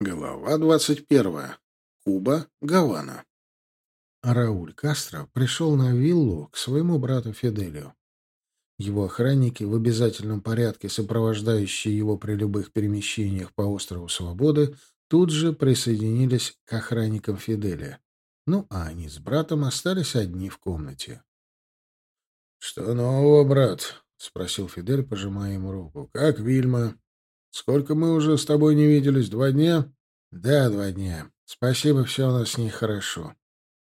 Глава двадцать первая. Куба, Гавана. Рауль Кастро пришел на виллу к своему брату Фиделю. Его охранники, в обязательном порядке сопровождающие его при любых перемещениях по острову Свободы, тут же присоединились к охранникам Фиделя. Ну, а они с братом остались одни в комнате. — Что нового, брат? — спросил Фидель, пожимая ему руку. — Как Вильма? Сколько мы уже с тобой не виделись? Два дня? — Да, два дня. Спасибо, все у нас с ней хорошо.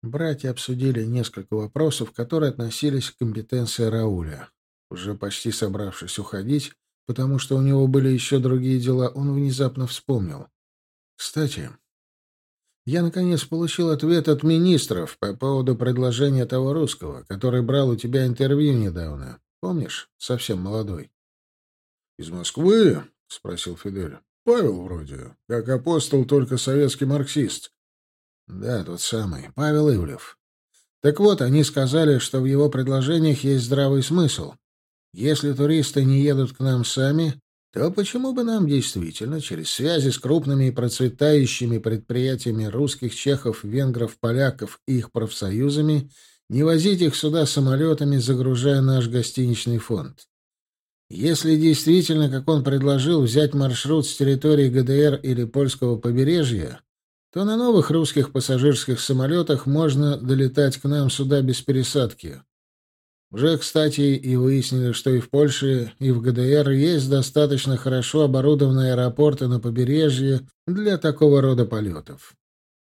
Братья обсудили несколько вопросов, которые относились к компетенции Рауля. Уже почти собравшись уходить, потому что у него были еще другие дела, он внезапно вспомнил. «Кстати, я, наконец, получил ответ от министров по поводу предложения того русского, который брал у тебя интервью недавно. Помнишь? Совсем молодой». «Из Москвы?» — спросил Фидель. «Павел вроде. Как апостол, только советский марксист». «Да, тот самый. Павел Ивлев. Так вот, они сказали, что в его предложениях есть здравый смысл. Если туристы не едут к нам сами, то почему бы нам действительно через связи с крупными и процветающими предприятиями русских, чехов, венгров, поляков и их профсоюзами не возить их сюда самолетами, загружая наш гостиничный фонд? Если действительно, как он предложил, взять маршрут с территории ГДР или польского побережья, то на новых русских пассажирских самолетах можно долетать к нам сюда без пересадки. Уже, кстати, и выяснили, что и в Польше, и в ГДР есть достаточно хорошо оборудованные аэропорты на побережье для такого рода полетов.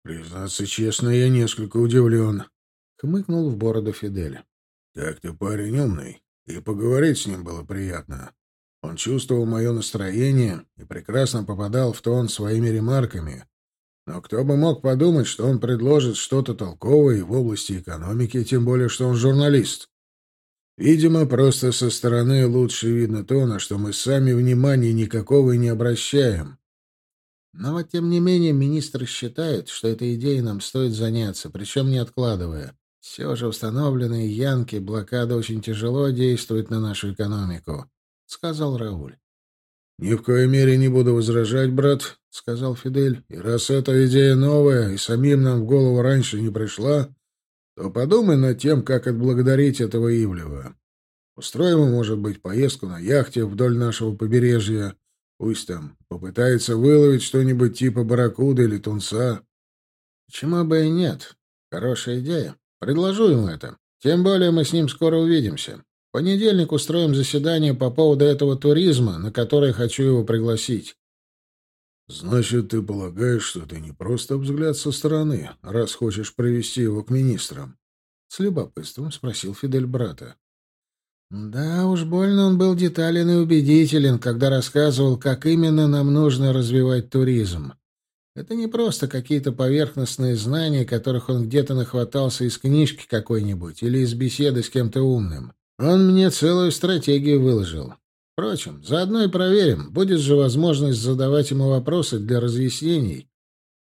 «Признаться честно, я несколько удивлен», — хмыкнул в бороду Фидель. «Как ты парень умный, и поговорить с ним было приятно. Он чувствовал мое настроение и прекрасно попадал в тон своими ремарками. Но кто бы мог подумать, что он предложит что-то толковое в области экономики, тем более, что он журналист». Видимо, просто со стороны лучше видно то, на что мы сами внимания никакого и не обращаем. Но тем не менее, министр считает, что этой идеей нам стоит заняться, причем не откладывая. Все же установленные янки блокада очень тяжело действует на нашу экономику, — сказал Рауль. — Ни в коей мере не буду возражать, брат, — сказал Фидель. — И раз эта идея новая и самим нам в голову раньше не пришла, то подумай над тем, как отблагодарить этого Ивлева. Устроим ему, может быть, поездку на яхте вдоль нашего побережья. Пусть там попытается выловить что-нибудь типа барракуда или тунца. Почему бы и нет? Хорошая идея. Предложу ему это. Тем более мы с ним скоро увидимся. В понедельник устроим заседание по поводу этого туризма, на которое хочу его пригласить. Значит, ты полагаешь, что это не просто взгляд со стороны, раз хочешь привести его к министрам? С любопытством спросил Фидель брата. Да уж больно он был детален и убедителен, когда рассказывал, как именно нам нужно развивать туризм. Это не просто какие-то поверхностные знания, которых он где-то нахватался из книжки какой-нибудь или из беседы с кем-то умным. Он мне целую стратегию выложил. Впрочем, заодно и проверим, будет же возможность задавать ему вопросы для разъяснений.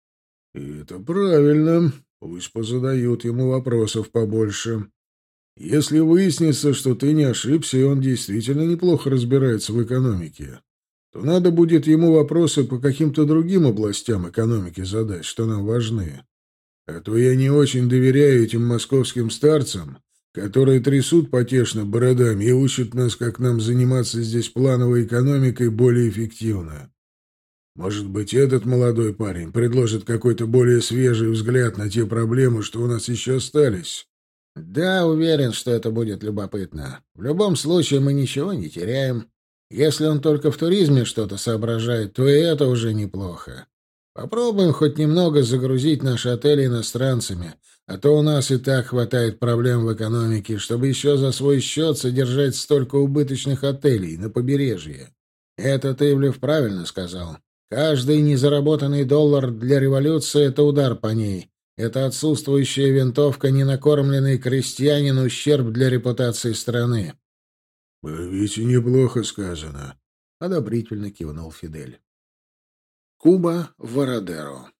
— Это правильно. Пусть позадают ему вопросов побольше. Если выяснится, что ты не ошибся, и он действительно неплохо разбирается в экономике, то надо будет ему вопросы по каким-то другим областям экономики задать, что нам важны. А то я не очень доверяю этим московским старцам, которые трясут потешно бородами и учат нас, как нам заниматься здесь плановой экономикой более эффективно. Может быть, этот молодой парень предложит какой-то более свежий взгляд на те проблемы, что у нас еще остались. Да, уверен, что это будет любопытно. В любом случае мы ничего не теряем. Если он только в туризме что-то соображает, то и это уже неплохо. Попробуем хоть немного загрузить наши отели иностранцами, а то у нас и так хватает проблем в экономике, чтобы еще за свой счет содержать столько убыточных отелей на побережье. Это Ивлев правильно сказал. Каждый незаработанный доллар для революции — это удар по ней. Это отсутствующая винтовка, ненакормленный крестьянин, ущерб для репутации страны. — Ведь неплохо сказано, — одобрительно кивнул Фидель. Куба Вородеро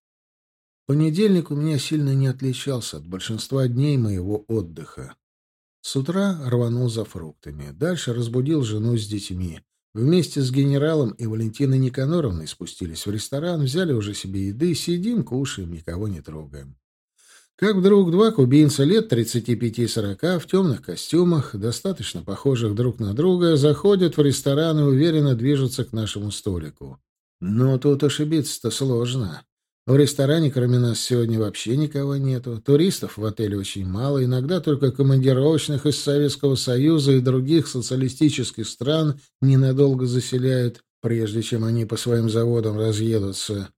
Понедельник у меня сильно не отличался от большинства дней моего отдыха. С утра рванул за фруктами. Дальше разбудил жену с детьми. Вместе с генералом и Валентиной Никаноровной спустились в ресторан, взяли уже себе еды, сидим, кушаем, никого не трогаем. Как вдруг два кубинца лет 35-40 в темных костюмах, достаточно похожих друг на друга, заходят в ресторан и уверенно движутся к нашему столику. Но тут ошибиться-то сложно. В ресторане, кроме нас, сегодня вообще никого нету. Туристов в отеле очень мало, иногда только командировочных из Советского Союза и других социалистических стран ненадолго заселяют, прежде чем они по своим заводам разъедутся.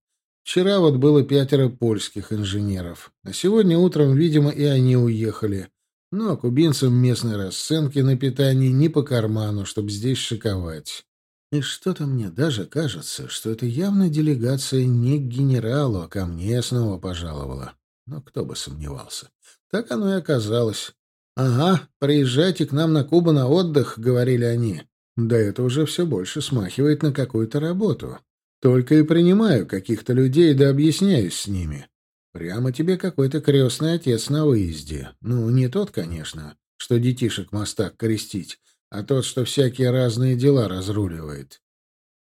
Вчера вот было пятеро польских инженеров, а сегодня утром, видимо, и они уехали. Ну, а кубинцам местной расценки на питание не по карману, чтобы здесь шиковать. И что-то мне даже кажется, что это явно делегация не к генералу, а ко мне снова пожаловала. Но кто бы сомневался. Так оно и оказалось. «Ага, приезжайте к нам на Кубу на отдых», — говорили они. Да это уже все больше смахивает на какую-то работу. Только и принимаю каких-то людей да объясняюсь с ними. Прямо тебе какой-то крестный отец на выезде. Ну, не тот, конечно, что детишек мостак крестить, а тот, что всякие разные дела разруливает.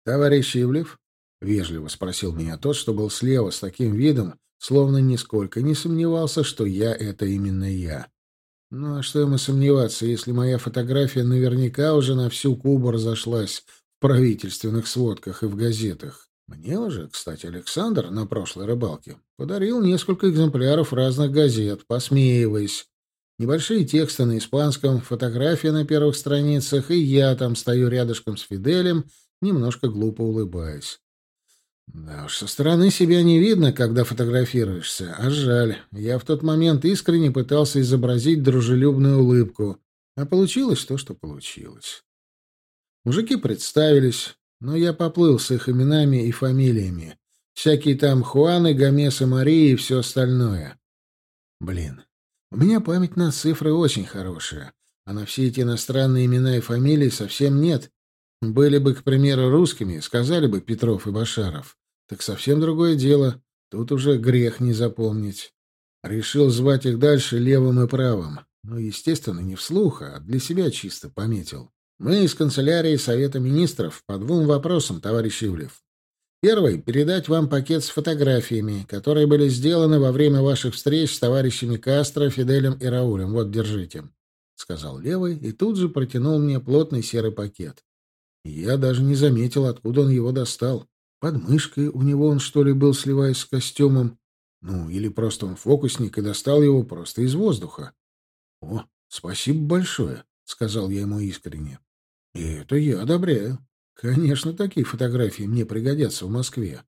«Товарищ Ивлев?» — вежливо спросил меня тот, что был слева с таким видом, словно нисколько не сомневался, что я — это именно я. Ну а что ему сомневаться, если моя фотография наверняка уже на всю Кубу разошлась в правительственных сводках и в газетах? Мне уже, кстати, Александр на прошлой рыбалке подарил несколько экземпляров разных газет, посмеиваясь, Небольшие тексты на испанском, фотография на первых страницах, и я там стою рядышком с Фиделем, немножко глупо улыбаясь. Да уж, со стороны себя не видно, когда фотографируешься, а жаль. Я в тот момент искренне пытался изобразить дружелюбную улыбку, а получилось то, что получилось. Мужики представились, но я поплыл с их именами и фамилиями. Всякие там Хуаны, Гомесы, Марии и все остальное. Блин, у меня память на цифры очень хорошая, а на все эти иностранные имена и фамилии совсем нет. Были бы, к примеру, русскими, сказали бы Петров и Башаров. Так совсем другое дело. Тут уже грех не запомнить. Решил звать их дальше левым и правым. Ну, естественно, не вслух, а для себя чисто пометил. Мы из канцелярии Совета Министров по двум вопросам, товарищ Ивлев. Первый — передать вам пакет с фотографиями, которые были сделаны во время ваших встреч с товарищами Кастро, Фиделем и Раулем. Вот, держите», — сказал левый и тут же протянул мне плотный серый пакет. Я даже не заметил, откуда он его достал. Под мышкой у него он, что ли, был, сливаясь с костюмом. Ну, или просто он фокусник и достал его просто из воздуха. — О, спасибо большое, — сказал я ему искренне. — И это я одобряю. Конечно, такие фотографии мне пригодятся в Москве.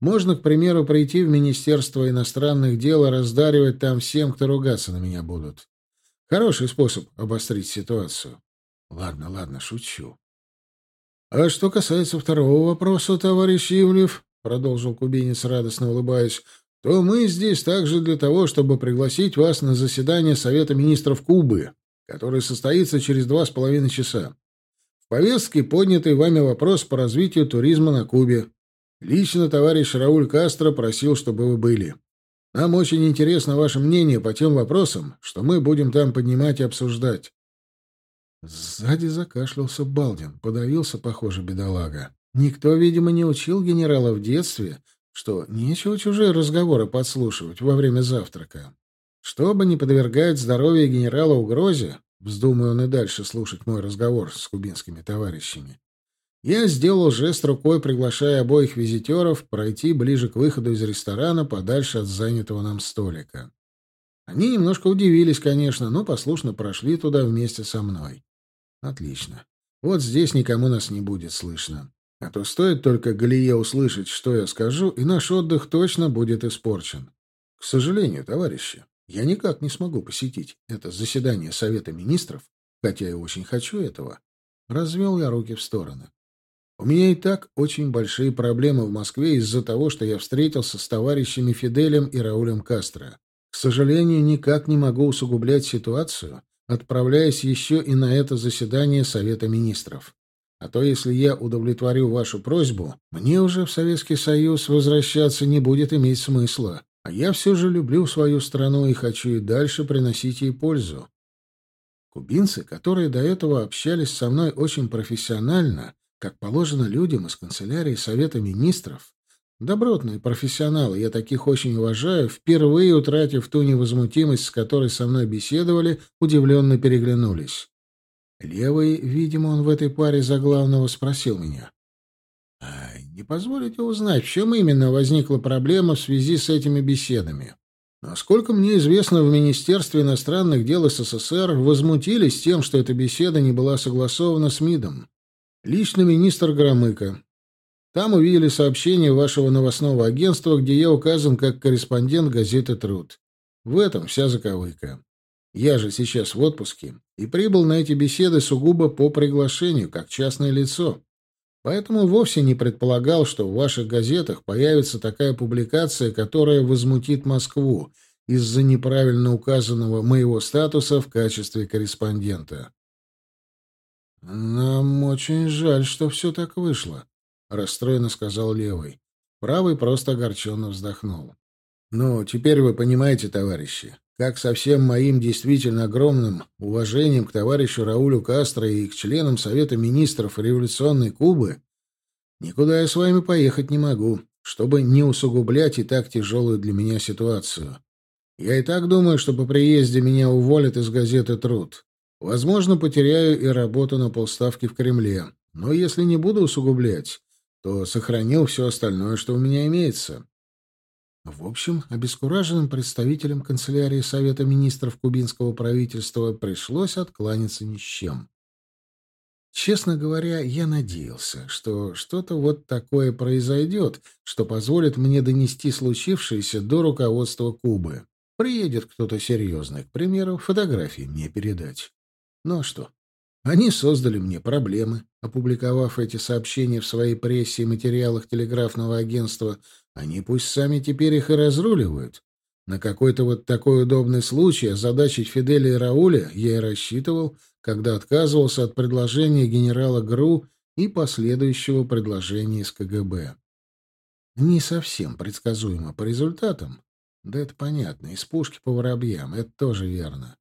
Можно, к примеру, прийти в Министерство иностранных дел и раздаривать там всем, кто ругаться на меня будут. Хороший способ обострить ситуацию. Ладно, ладно, шучу. А что касается второго вопроса, товарищ Ивлев, продолжил кубинец, радостно улыбаясь, то мы здесь также для того, чтобы пригласить вас на заседание Совета министров Кубы, которое состоится через два с половиной часа повестке поднятый вами вопрос по развитию туризма на Кубе. Лично товарищ Рауль Кастро просил, чтобы вы были. Нам очень интересно ваше мнение по тем вопросам, что мы будем там поднимать и обсуждать. Сзади закашлялся Балдин, подавился, похоже, бедолага. Никто, видимо, не учил генерала в детстве, что нечего чужие разговоры подслушивать во время завтрака. Чтобы не подвергать здоровье генерала угрозе, Вздумаю он и дальше слушать мой разговор с кубинскими товарищами. Я сделал жест рукой, приглашая обоих визитеров пройти ближе к выходу из ресторана, подальше от занятого нам столика. Они немножко удивились, конечно, но послушно прошли туда вместе со мной. Отлично. Вот здесь никому нас не будет слышно. А то стоит только Галие услышать, что я скажу, и наш отдых точно будет испорчен. К сожалению, товарищи, я никак не смогу посетить это заседание Совета Министров, хотя и очень хочу этого. Развел я руки в стороны. У меня и так очень большие проблемы в Москве из-за того, что я встретился с товарищами Фиделем и Раулем Кастро. К сожалению, никак не могу усугублять ситуацию, отправляясь еще и на это заседание Совета Министров. А то, если я удовлетворю вашу просьбу, мне уже в Советский Союз возвращаться не будет иметь смысла. А я все же люблю свою страну и хочу и дальше приносить ей пользу. Кубинцы, которые до этого общались со мной очень профессионально, Как положено людям из канцелярии Совета Министров, добротные профессионалы, я таких очень уважаю, впервые утратив ту невозмутимость, с которой со мной беседовали, удивленно переглянулись. Левый, видимо, он в этой паре за главного спросил меня. «А не позволите узнать, в чем именно возникла проблема в связи с этими беседами?» Насколько мне известно, в Министерстве иностранных дел СССР возмутились тем, что эта беседа не была согласована с МИДом. Лично министр Громыко. Там увидели сообщение вашего новостного агентства, где я указан как корреспондент газеты «Труд». В этом вся заковыка. Я же сейчас в отпуске и прибыл на эти беседы сугубо по приглашению, как частное лицо. Поэтому вовсе не предполагал, что в ваших газетах появится такая публикация, которая возмутит Москву из-за неправильно указанного моего статуса в качестве корреспондента. «Нам очень жаль, что все так вышло», — расстроенно сказал левый. Правый просто огорченно вздохнул. «Ну, теперь вы понимаете, товарищи, как со всем моим действительно огромным уважением к товарищу Раулю Кастро и к членам Совета министров революционной Кубы, никуда я с вами поехать не могу, чтобы не усугублять и так тяжелую для меня ситуацию. Я и так думаю, что по приезде меня уволят из газеты «Труд». Возможно, потеряю и работу на полставки в Кремле. Но если не буду усугублять, то сохранил все остальное, что у меня имеется. В общем, обескураженным представителям канцелярии Совета министров кубинского правительства пришлось откланяться ни с чем. Честно говоря, я надеялся, что что-то вот такое произойдет, что позволит мне донести случившееся до руководства Кубы. Приедет кто-то серьезный, к примеру, фотографии мне передать. Ну а что? Они создали мне проблемы, опубликовав эти сообщения в своей прессе и материалах телеграфного агентства — они пусть сами теперь их и разруливают. На какой-то вот такой удобный случай озадачить Фиделя и Рауля я и рассчитывал, когда отказывался от предложения генерала ГРУ и последующего предложения из КГБ. Не совсем предсказуемо по результатам. Да это понятно, из пушки по воробьям, это тоже верно.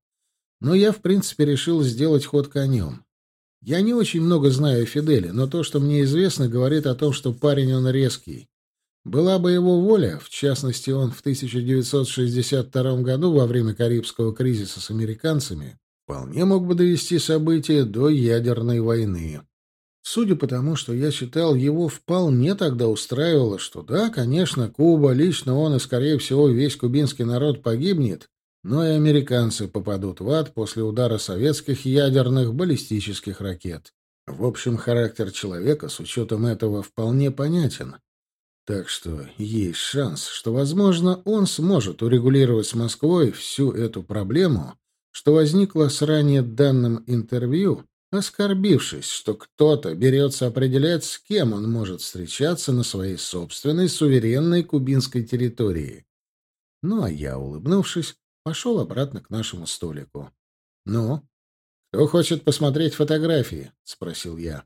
Но я, в принципе, решил сделать ход конем. Я не очень много знаю о Фиделе, но то, что мне известно, говорит о том, что парень он резкий. Была бы его воля, в частности, он в 1962 году во время Карибского кризиса с американцами вполне мог бы довести события до ядерной войны. Судя по тому, что я читал, его вполне тогда устраивало, что да, конечно, Куба, лично он и, скорее всего, весь кубинский народ погибнет, но и американцы попадут в ад после удара советских ядерных баллистических ракет. В общем, характер человека с учетом этого вполне понятен. Так что есть шанс, что, возможно, он сможет урегулировать с Москвой всю эту проблему, что возникла с ранее данным интервью, оскорбившись, что кто-то берется определять, с кем он может встречаться на своей собственной суверенной кубинской территории. Ну, а я, улыбнувшись, пошел обратно к нашему столику. «Ну, кто хочет посмотреть фотографии?» — спросил я.